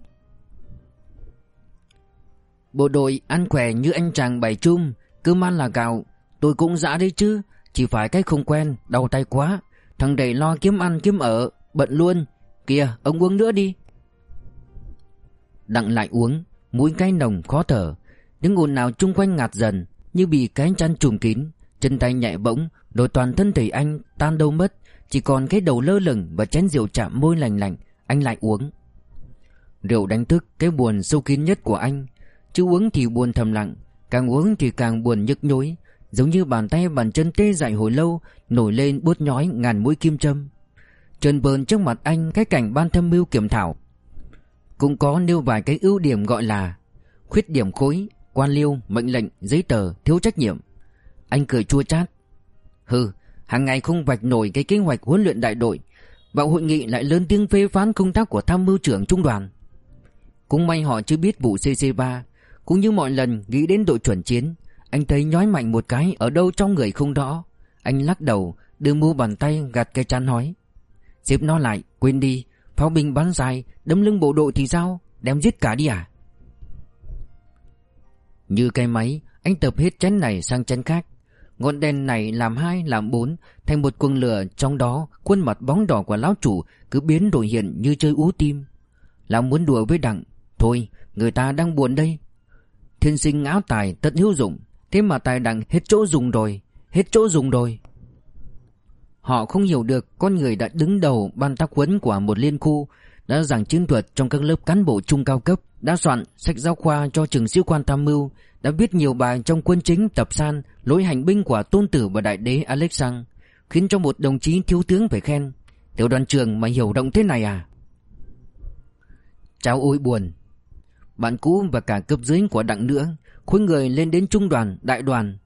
Bộ đội ăn khỏe như anh chàng bảy chum, Cứ man là gạo. Tôi cũng dã đấy chứ, Chỉ phải cái không quen, Đau tay quá. Thằng đầy lo kiếm ăn kiếm ở, Bận luôn. Kìa, ông uống nữa đi. Đặng lại uống, Mũi cay nồng khó thở. Những ồn nào chung quanh ngạt dần, Như bị cái chăn trùm kín. Chân tay nhẹ bỗng, Rồi toàn thân thể anh tan đâu mất. Chỉ còn cái đầu lơ lửng Và chén rượu chạm môi lành lạnh, Anh lại uống. Rượu đánh thức cái buồn sâu kín nhất của anh. Chứ uống thì buồn thầm lặng, Càng uống thì càng buồn nhức nhối. Giống như bàn tay bàn chân tê dại hồi lâu Nổi lên buốt nhói ngàn mũi kim châm. Trơn bờn trước mặt anh Cái cảnh ban thâm mưu kiểm thảo. Cũng có nêu vài cái ưu điểm gọi là Khuyết điểm khối Quan liêu, mệnh lệnh, giấy tờ, thiếu trách nhiệm. Anh cười chua chát. Hừ, hàng ngày không vạch nổi cái kế hoạch huấn luyện đại đội Vào hội nghị lại lớn tiếng phê phán công tác của tham mưu trưởng trung đoàn. Cũng may họ chưa biết vụ CC3 Cũng như mọi lần nghĩ đến đội chuẩn chiến anh thấy nhói mạnh một cái ở đâu trong người không rõ. Anh lắc đầu đưa mu bàn tay gạt cái chán nói. Xếp nó lại, quên đi. Pháo binh bắn dài, đấm lưng bộ đội thì sao? Đem giết cả đi à? Như cây máy Anh tập hết chén này sang chén khác. Ngọn đèn này làm hai làm bốn Thành một quần lửa Trong đó khuôn mặt bóng đỏ của lão chủ Cứ biến đổi hiện như chơi ú tim. Lão muốn đùa với đặng Thôi người ta đang buồn đây. Thiên sinh áo tài tất hữu dụng. Thế mà tài đằng hết chỗ dùng rồi Hết chỗ dùng rồi Họ không hiểu được con người đã đứng đầu ban tác huấn của một liên khu đã giảng chiến thuật trong các lớp cán bộ trung cao cấp, đã soạn sách giáo khoa cho trường sĩ quan tham mưu, đã viết nhiều bài trong quân chính tập san lối hành binh của tôn tử và đại đế Alexander, khiến cho một đồng chí thiếu tướng phải khen. Tiểu đoàn trường mà hiểu động thế này à? Cháu ôi buồn. Bạn cũ và cả cấp dưới của đặng nữa, khối người lên đến trung đoàn, đại đoàn.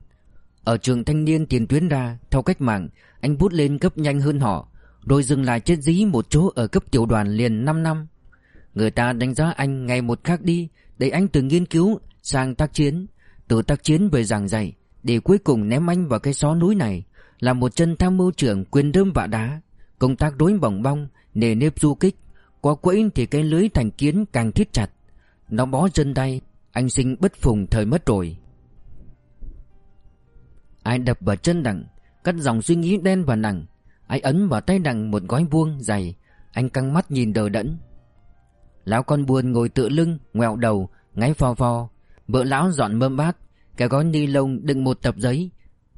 Ở trường thanh niên tiền tuyến ra, theo cách mạng, anh bút lên cấp nhanh hơn họ, rồi dừng lại chết dí một chỗ ở cấp tiểu đoàn liền 5 năm. Người ta đánh giá anh ngày một khác đi, để anh từ nghiên cứu sang tác chiến, từ tác chiến về giảng dạy, để cuối cùng ném anh vào cái xó núi này, là một chân tham mưu trưởng quyền đơm vạ đá, công tác đối bỏng bong, nề nếp du kích, qua quẫy thì cái lưới thành kiến càng thiết chặt. Nó bó chân tay, anh sinh bất phùng thời mất rồi. Ai đập vào chân đằng, cắt dòng suy nghĩ đen và nặng, Ai ấn vào tay đằng một gói vuông dày Anh căng mắt nhìn đờ đẫn. Lão con buồn ngồi tựa lưng Ngoẹo đầu Ngáy phò phò Vợ lão dọn mâm bát Cái gói ni lông đựng một tập giấy.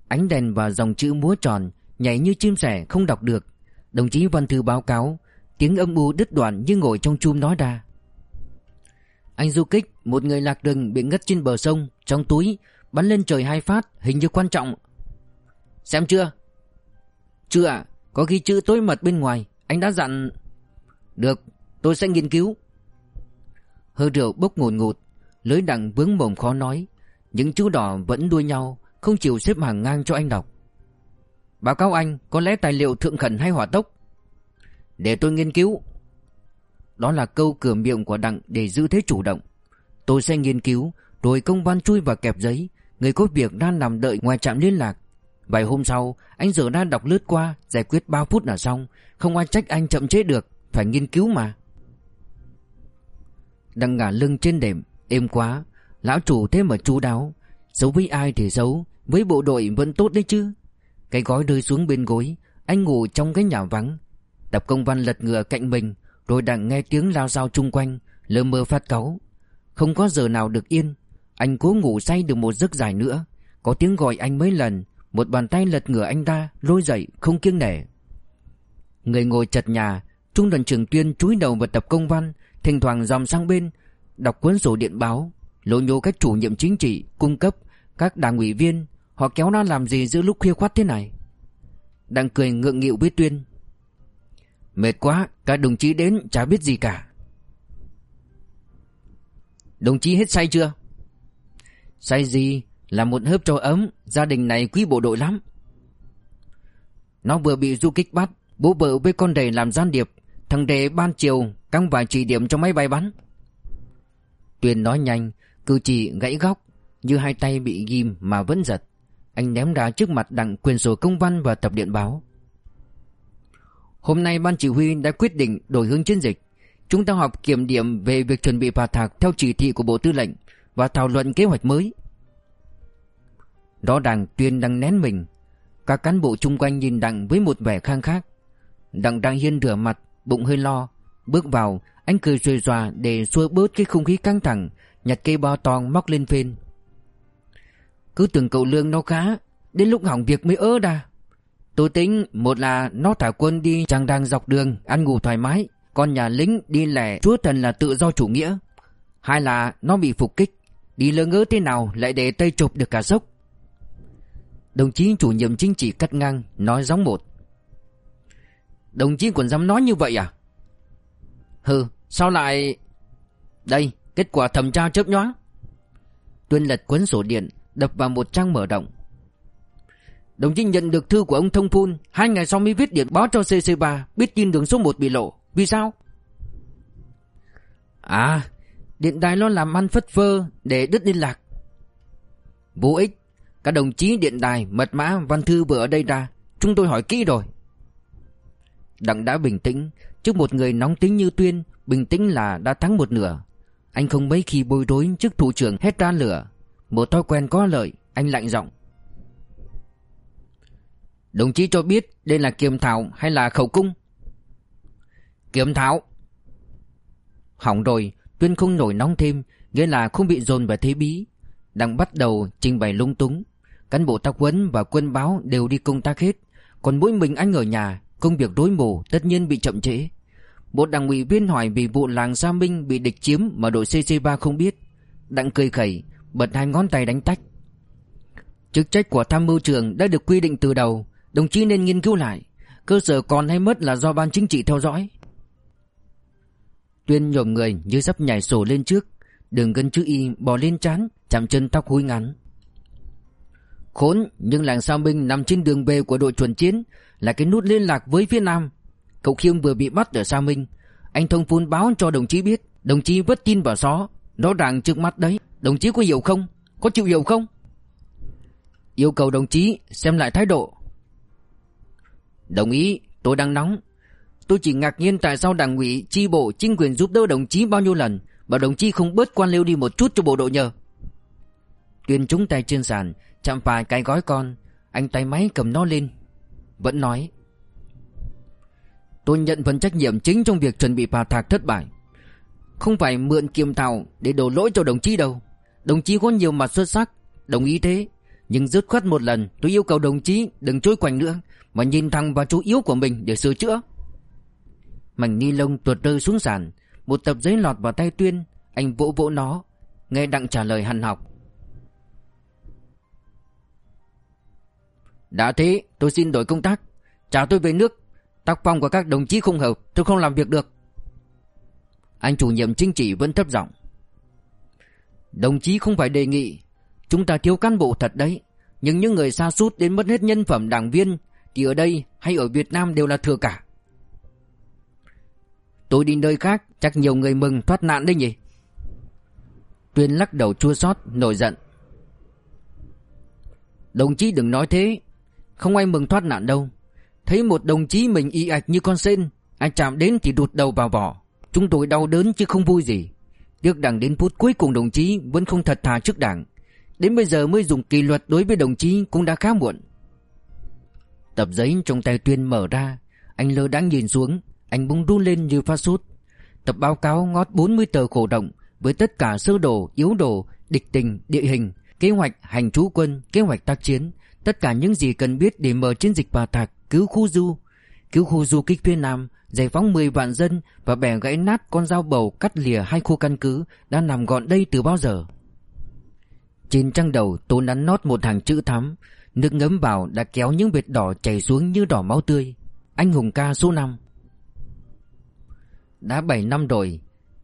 Ánh đèn và dòng chữ múa tròn Nhảy như chim sẻ không đọc được. Đồng chí Văn Thư báo cáo Tiếng âm u đứt đoạn như ngồi trong chum nói ra. Anh du kích, Một người lạc đường bị ngất trên bờ sông, Trong túi, Bắn lên trời hai phát, Hình như quan trọng. Xem chưa? Chưa ạ, có ghi chữ tối mật bên ngoài, Anh đã dặn. Được, tôi sẽ nghiên cứu. Hơi rượu bốc ngùn ngụt, Lưới đằng vướng mồm khó nói, Những chữ đỏ vẫn đuôi nhau, Không chịu xếp hàng ngang cho anh đọc. Báo cáo anh, Có lẽ tài liệu thượng khẩn hay hỏa tốc. Để tôi nghiên cứu. Đó là câu cửa miệng của Đặng Để giữ thế chủ động. Tôi sẽ nghiên cứu Rồi công văn chui vào kẹp giấy. Người có việc đang nằm đợi ngoài trạm liên lạc. Vài hôm sau, Anh giờ đang đọc lướt qua, Giải quyết 3 phút là xong. Không ai trách anh chậm chế được, Phải nghiên cứu mà. Đặng ngả lưng trên đệm, Êm quá. Lão chủ thế mà chú đáo. Giấu với ai thì giấu, Với bộ đội vẫn tốt đấy chứ. Cái gói rơi xuống bên gối, Anh ngủ trong cái nhà vắng. Tập công văn lật ngựa cạnh mình rồi đang nghe tiếng lao dao chung quanh, Lơ mơ phát cáu. Không có giờ nào được yên, Anh cố ngủ say được một giấc dài nữa. Có tiếng gọi anh mấy lần, một bàn tay lật ngửa anh ta Lôi dậy, không kiêng nể. Người ngồi chật nhà, Trung đoàn trưởng tuyên chúi đầu vào tập công văn, Thỉnh thoảng dòm sang bên, Đọc cuốn sổ điện báo. Lộ nhô các chủ nhiệm chính trị, Cung cấp, Các đảng ủy viên, Họ kéo nó làm gì giữa lúc khuya khoát thế này? Đang cười ngượng nghịu với tuyên. Mệt quá, Các đồng chí đến chả biết gì cả. Đồng chí hết say chưa? Say gì? Là một hớp cho ấm, Gia đình này quý bộ đội lắm. Nó vừa bị du kích bắt, Bố vợ với con đầy làm gian điệp, Thằng đề ban chiều Căng vài chỉ điểm cho máy bay bắn. Tuyền nói nhanh, Cử chỉ gãy góc, Như hai tay bị ghim mà vẫn giật. Anh ném ra trước mặt đặng quyền sổ công văn và tập điện báo. Hôm nay ban chỉ huy đã quyết định đổi hướng chiến dịch. Chúng ta họp kiểm điểm về việc chuẩn bị phà thạc theo chỉ thị của Bộ Tư lệnh Và thảo luận kế hoạch mới. Đó đảng Tuyên đang nén mình. Các cán bộ chung quanh nhìn Đặng với một vẻ khang khác. Đặng đang hiên rửa mặt, Bụng hơi lo, Bước vào, Anh cười rời xòa để xua bớt cái không khí căng thẳng, Nhặt cây bao tong móc lên phên. Cứ tưởng cậu Lương nó khá, Đến lúc hỏng việc mới ớ đà. Tôi tính, Một là nó thả quân đi chẳng đang dọc đường, Ăn ngủ thoải mái, Còn nhà lính đi lẻ chúa thần là tự do chủ nghĩa. Hai là nó bị phục kích, Đi lơ ngớ thế nào lại để Tây chụp được cả dốc. Đồng chí chủ nhiệm chính trị cắt ngang, Nói gióng một. Đồng chí còn dám nói như vậy à? Hừ, sao lại? Đây, kết quả thẩm tra chớp nhóa Tuyên lật cuốn sổ điện, Đập vào một trang mở rộng. Đồng chí nhận được thư của ông Thông Phun. Hai ngày sau mới viết điện báo cho CC3 Biết tin đường số 1 bị lộ. Vì sao? À Điện đài nó làm ăn phất phơ Để đứt liên lạc. Vô ích. Các đồng chí điện đài, mật mã, văn thư vừa ở đây ra. Chúng tôi hỏi kỹ rồi. Đặng đã bình tĩnh. Trước một người nóng tính như Tuyên Bình tĩnh là đã thắng một nửa. Anh không mấy khi bối rối trước thủ trưởng hết ra lửa. Một thói quen có lợi Anh lạnh giọng Đồng chí cho biết đây là kiềm thảo hay là khẩu cung? Kiềm thảo. Hỏng rồi, Tuyên không nổi nóng thêm, Nghĩa là không bị dồn vào thế bí. Đang bắt đầu trình bày lung túng, Cán bộ tác huấn và quân báo đều đi công tác hết. Còn mỗi mình anh ở nhà, Công việc đối mù tất nhiên bị chậm trễ. Một đảng ủy viên hỏi vì vụ làng Gia Minh bị địch chiếm mà đội CC3 không biết. Đặng cười khẩy, Bật hai ngón tay đánh tách. Chức trách của tham mưu trưởng đã được quy định từ đầu. Đồng chí nên nghiên cứu lại. Cơ sở còn hay mất là do ban chính trị theo dõi. Tuyên nhổm người như sắp nhảy sổ lên trước. Đường gân chữ Y bò lên trán, Chạm chân tóc húi ngắn. Khốn, nhưng làng sao binh nằm trên đường về của đội chuẩn chiến, Là cái nút liên lạc với phía Nam. Cậu Khiêm vừa bị bắt ở Sa Minh. Anh thông phun báo cho đồng chí biết. Đồng chí vất tin vào xó. Rõ ràng trước mắt đấy. Đồng chí có hiểu không? Có chịu hiểu không? Yêu cầu đồng chí xem lại thái độ. Đồng ý tôi đang nóng Tôi chỉ ngạc nhiên tại sao đảng ủy, chi bộ, chính quyền giúp đỡ đồng chí bao nhiêu lần mà đồng chí không bớt quan liêu đi một chút cho bộ đội nhờ. Tuyên trúng tay trên sàn, chạm phải cái gói con, anh tay máy cầm nó lên. Vẫn nói. Tôi nhận phần trách nhiệm chính trong việc chuẩn bị phà thạc thất bại. Không phải mượn kiềm thảo để đổ lỗi cho đồng chí đâu. Đồng chí có nhiều mặt xuất sắc, đồng ý thế. Nhưng dứt khoát một lần tôi yêu cầu đồng chí đừng trôi quanh nữa mà nhìn thẳng vào chỗ yếu của mình để sửa chữa. Mảnh ni lông tuột rơi xuống sàn, Một tập giấy lọt vào tay Tuyên, Anh vỗ vỗ nó, Nghe Đặng trả lời hằn học. Đã thế, tôi xin đổi công tác. Trả tôi về nước. Tác phong của các đồng chí không hợp, Tôi không làm việc được. Anh chủ nhiệm chính trị vẫn thấp giọng. Đồng chí không phải đề nghị. Chúng ta thiếu cán bộ thật đấy. Nhưng những người xa sút đến mất hết nhân phẩm đảng viên thì ở đây hay ở Việt Nam đều là thừa cả. Tôi đi nơi khác, Chắc nhiều người mừng thoát nạn đấy nhỉ? Tuyên lắc đầu chua xót, Nổi giận. Đồng chí đừng nói thế, Không ai mừng thoát nạn đâu. Thấy một đồng chí mình y ạch như con sen, Ai chạm đến thì đụt đầu vào vỏ. Chúng tôi đau đớn chứ không vui gì. Tiếc đảng đến phút cuối cùng đồng chí Vẫn không thật thà trước đảng. Đến bây giờ mới dùng kỷ luật đối với đồng chí Cũng đã khá muộn. Tập giấy trong tay Tuyên mở ra. Anh lơ đang nhìn xuống. Anh bung run lên như phát sút. Tập báo cáo ngót 40 tờ khổ động Với tất cả sơ đồ, yếu đồ, địch tình, địa hình Kế hoạch hành trú quân, kế hoạch tác chiến Tất cả những gì cần biết để mở chiến dịch bà Thạc Cứu khu du. Cứu khu du kích phía Nam Giải phóng 10 vạn dân Và bẻ gãy nát con dao bầu cắt lìa hai khu căn cứ Đã nằm gọn đây từ bao giờ? Trên trang đầu tô nắn nót một hàng chữ thắm Nước ngấm vào đã kéo những vệt đỏ chảy xuống như đỏ máu tươi Anh hùng ca số 5 đã 7 năm rồi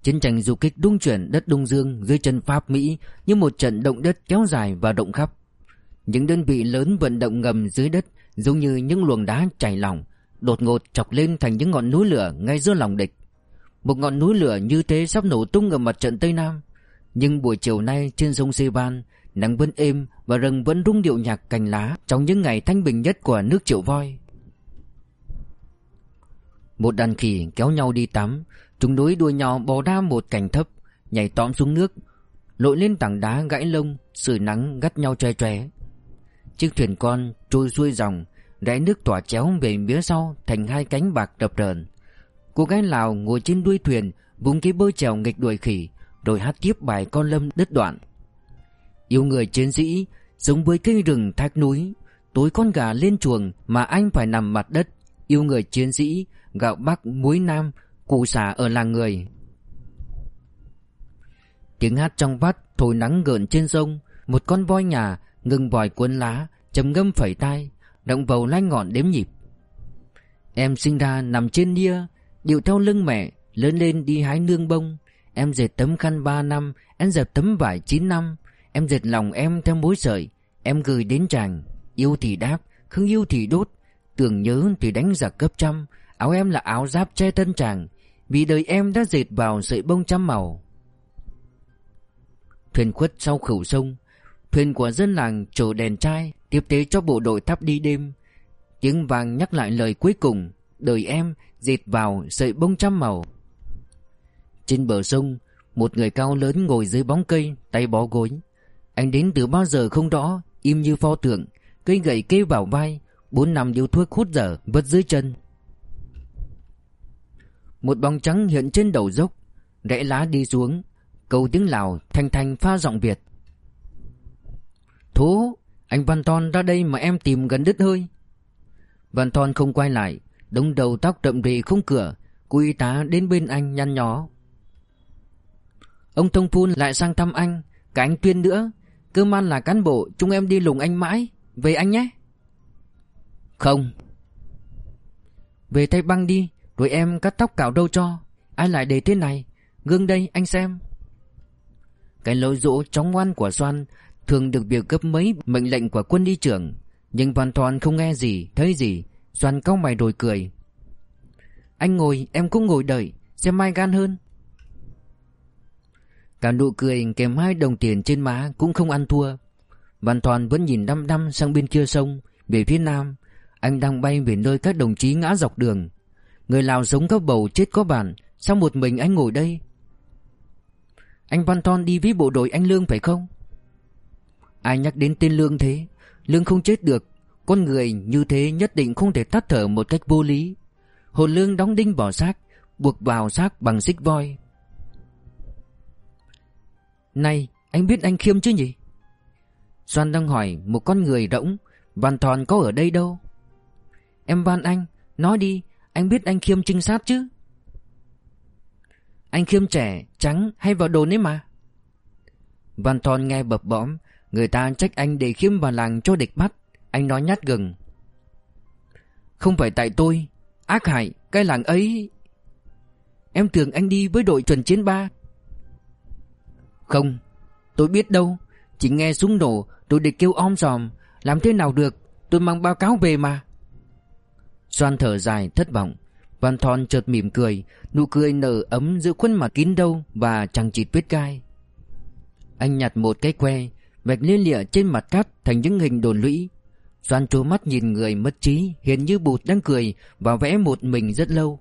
Chiến tranh du kích đung chuyển đất Đông Dương dưới chân Pháp Mỹ như một trận động đất kéo dài và động khắp. Những đơn vị lớn vận động ngầm dưới đất giống như những luồng đá chảy lỏng, đột ngột chọc lên thành những ngọn núi lửa ngay giữa lòng địch. Một ngọn núi lửa như thế sắp nổ tung ở mặt trận Tây Nam. Nhưng buổi chiều nay trên sông Sevan, nắng vẫn êm và rừng vẫn rung điệu nhạc cành lá trong những ngày thanh bình nhất của nước triệu voi. Một đàn khỉ kéo nhau đi tắm, Chúng đối đuôi nhau bò ra một cành thấp, Nhảy tóm xuống nước, Lội lên tảng đá gãy lông, Sưởi nắng gắt nhau choe choe Chiếc thuyền con trôi xuôi dòng, Rẽ nước tỏa chéo về phía sau Thành hai cánh bạc đập rờn. Cô gái Lào ngồi trên đuôi thuyền Vùng cái bơi chèo nghịch đuổi khỉ, Rồi hát tiếp bài con lâm đứt đoạn. Yêu người chiến sĩ, giống với cây rừng thác núi, Tối con gà lên chuồng Mà anh phải nằm mặt đất. Yêu người chiến sĩ, gạo bắc, muối nam, cụ xả ở làng người. Tiếng hát trong vắt, thổi nắng gợn trên sông, một con voi nhà ngừng vòi cuốn lá trầm ngâm phẩy tai, động vầu lanh ngọn đếm nhịp. Em sinh ra nằm trên nia, điệu theo lưng mẹ, lớn lên đi hái nương bông. Em dệt tấm khăn ba năm, em dệt tấm vải chín năm em dệt lòng em theo mối sợi. Em gửi đến chàng. Yêu thì đáp, không yêu thì đốt. Tưởng nhớ thì đánh giặc cấp trăm. Áo em là áo giáp che thân chàng. Vì đời em đã dệt vào sợi bông trăm màu. Thuyền khuất sau khẩu sông. Thuyền của dân làng chở đèn trai, Tiếp tế cho bộ đội thắp đi đêm. Tiếng vàng nhắc lại lời cuối cùng. Đời em dệt vào sợi bông trăm màu. Trên bờ sông, Một người cao lớn ngồi dưới bóng cây, Tay bó gối. Anh đến từ bao giờ không rõ, Im như pho tượng. Cây gậy kê vào vai, Bốn năm điếu thuốc hút dở vất dưới chân. Một bóng trắng hiện trên đầu dốc, Rẽ lá đi xuống. Câu tiếng Lào thanh thanh pha giọng Việt. Thố, Anh Văn Thon ra đây mà em tìm gần đứt hơi. Văn Thon không quay lại, Đống đầu tóc rậm rì không cửa Cô y tá đến bên anh nhăn nhó. Ông Thông Phun lại sang thăm anh, Cả anh Tuyên nữa. Cơ man là cán bộ, Chúng em đi lùng anh mãi. Về anh nhé. Không. Về tay băng đi, Rồi em cắt tóc cạo đâu cho. Ai lại để thế này? Gương đây, anh xem. Cái lối dỗ chóng ngoan của Soan Thường được việc cấp mấy mệnh lệnh của quân đi trưởng, Nhưng hoàn toàn không nghe gì, Thấy gì? Soan cau mày rồi cười. Anh ngồi, em cũng ngồi đợi, Xem mai gan hơn. Cả nụ cười kèm hai đồng tiền trên má cũng không ăn thua. Văn Toàn vẫn nhìn đăm đăm sang bên kia sông, Về phía nam. Anh đang bay về nơi các đồng chí ngã dọc đường. Người Lào sống có bầu chết có bản, Sao một mình anh ngồi đây? Anh Văn Toàn đi với bộ đội anh Lương phải không? Ai nhắc đến tên Lương thế? Lương không chết được. Con người như thế nhất định không thể tắt thở một cách vô lý. Hồn Lương đóng đinh bỏ xác, Buộc vào xác bằng xích voi. Này, anh biết anh Khiêm chứ nhỉ? Doan đang hỏi một con người rỗng, Văn Thòn có ở đây đâu? Em van anh, Nói đi, anh biết anh Khiêm trinh sát chứ? Anh Khiêm trẻ, Trắng hay vào đồn ấy mà? Văn Thòn nghe bập bõm, Người ta trách anh để Khiêm vào làng cho địch bắt. Anh nói nhát gừng. Không phải tại tôi, Ác hại Cái làng ấy. Em tưởng anh đi với đội chuẩn chiến ba không, Tôi biết đâu. Chỉ nghe súng nổ, Tôi địch kêu om sòm Làm thế nào được? Tôi mang báo cáo về mà. Doan thở dài, thất vọng. Văn Thon chợt mỉm cười, Nụ cười nở ấm giữa khuôn mặt kín đâu Và chẳng chịt vết gai. Anh nhặt một cái que, Vạch liên lịa trên mặt cát thành những hình đồn lũy. Doan trố mắt nhìn người mất trí Hiện như bụt đang cười Và vẽ một mình rất lâu.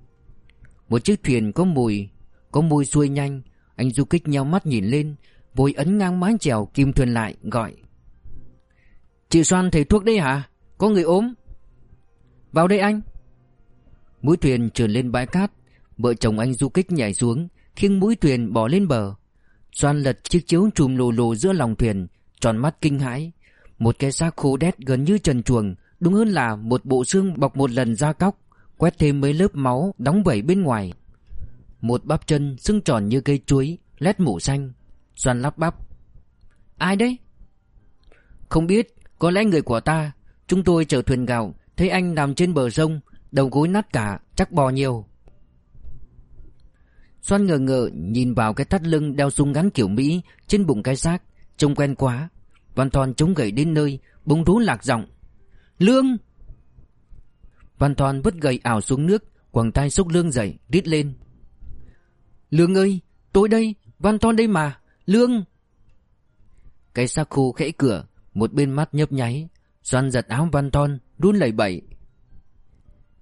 Một chiếc thuyền có mùi Có mùi xuôi nhanh anh du kích nhau mắt nhìn lên, Vội ấn ngang mái chèo kim thuyền lại, gọi. Chị Soan thầy thuốc đây hả? Có người ốm? Vào đây anh. Mũi thuyền trườn lên bãi cát, Vợ chồng anh du kích nhảy xuống, Khiêng mũi thuyền bỏ lên bờ. Soan lật chiếc chiếu trùm lù lù giữa lòng thuyền, Tròn mắt kinh hãi. Một cái xác khô đét gần như trần chuồng Đúng hơn là một bộ xương bọc một lần da cóc, Quét thêm mấy lớp máu Đóng vẩy bên ngoài. Một bắp chân sưng tròn như cây chuối Lét mủ xanh xoan lắp bắp Ai đấy Không biết Có lẽ người của ta Chúng tôi chở thuyền gạo Thấy anh nằm trên bờ sông Đầu gối nát cả Chắc bò nhiều Xoan ngờ ngờ nhìn vào cái thắt lưng đeo súng gắn kiểu Mỹ trên bụng cái xác, trông quen quá. Văn Toàn chống gậy đến nơi, bông rú lạc giọng. Lương! Văn Toàn vứt gậy ảo xuống nước, quàng tay xúc lương dậy, rít lên. Lương ơi, tôi đây, Văn Thòn đây mà, Lương! Cái xác khô khẽ cửa, một bên mắt nhấp nháy, Xoan giật áo Văn Thòn, run lẩy bẩy.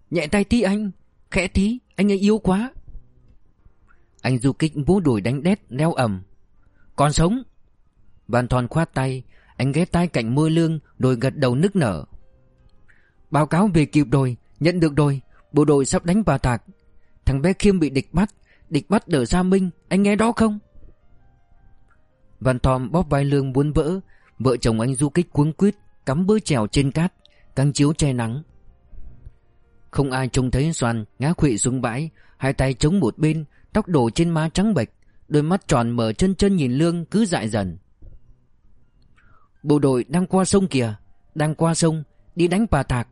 Nhẹ tay tí anh, khẽ tí, anh ấy yếu quá. Anh du kích vú đùi đánh đét neo ầm Còn sống Văn Thòn khoát tay Anh ghé tay cạnh mưa lương Rồi gật đầu nức nở Báo cáo về kịp rồi Nhận được rồi Bộ đội sắp đánh bà tạc Thằng bé Khiêm bị địch bắt Địch bắt đỡ Gia Minh, Anh nghe đó không? Văn Thòm bóp vai lương muốn vỡ, Vợ chồng anh du kích cuống quýt, Cắm bơ trèo trên cát, Căng chiếu che nắng. Không ai trông thấy Soàn ngã khuỵu xuống bãi, Hai tay chống một bên, Tóc đổ trên má trắng bệch, Đôi mắt tròn mở chân chân nhìn Lương cứ dại dần. Bộ đội đang qua sông kìa, Đang qua sông, Đi đánh bà thạc.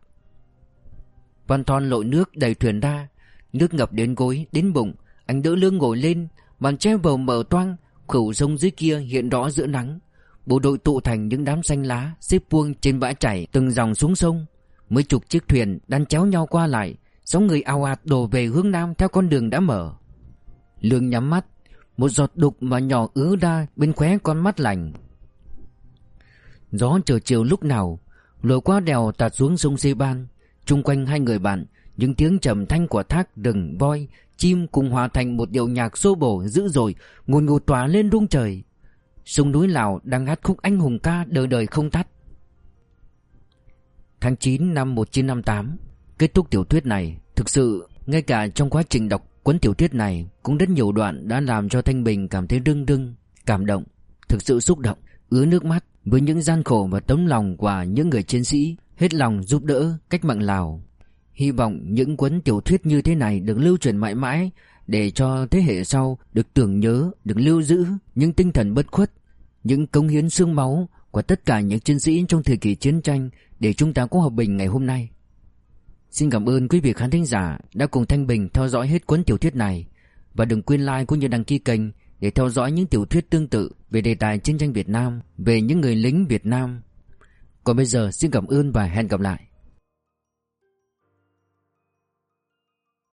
Văn Thon lội nước đầy thuyền ra, Nước ngập đến gối, đến bụng anh đỡ Lương ngồi lên, Bàn che bầu mở toang, Khẩu sông dưới kia hiện rõ giữa nắng. Bộ đội tụ thành những đám xanh lá, Xếp vuông trên bãi chảy từng dòng xuống sông. Mấy chục chiếc thuyền đang chéo nhau qua lại Sáu người ao ạt đổ về hướng nam theo con đường đã mở. Lương nhắm mắt, Một giọt đục mà nhỏ ứa ra bên khóe con mắt lành. Gió trở chiều lúc nào Lội qua đèo tạt xuống sông Sê Ban. Trung quanh hai người bạn, Những tiếng trầm thanh của thác rừng voi Chim cùng hòa thành một điệu nhạc xô bổ dữ dội, Ngùn ngụt tỏa lên rung trời. Sông núi Lào đang hát khúc anh hùng ca đời đời không tắt. Tháng 9 năm 1958 Kết thúc tiểu thuyết này. Thực sự, ngay cả trong quá trình đọc cuốn tiểu thuyết này, Cũng rất nhiều đoạn đã làm cho Thanh Bình cảm thấy rưng rưng, Cảm động, Thực sự xúc động, Ứa nước mắt với những gian khổ và tấm lòng của những người chiến sĩ, Hết lòng giúp đỡ cách mạng Lào. Hy vọng những cuốn tiểu thuyết như thế này được lưu truyền mãi mãi Để cho thế hệ sau được tưởng nhớ, được lưu giữ những tinh thần bất khuất Những cống hiến xương máu của tất cả những chiến sĩ trong thời kỳ chiến tranh Để chúng ta có hòa bình ngày hôm nay Xin cảm ơn quý vị khán thính giả đã cùng Thanh Bình theo dõi hết cuốn tiểu thuyết này Và đừng quên like cũng như đăng ký kênh để theo dõi những tiểu thuyết tương tự về đề tài chiến tranh Việt Nam, về những người lính Việt Nam. Còn bây giờ xin cảm ơn và hẹn gặp lại.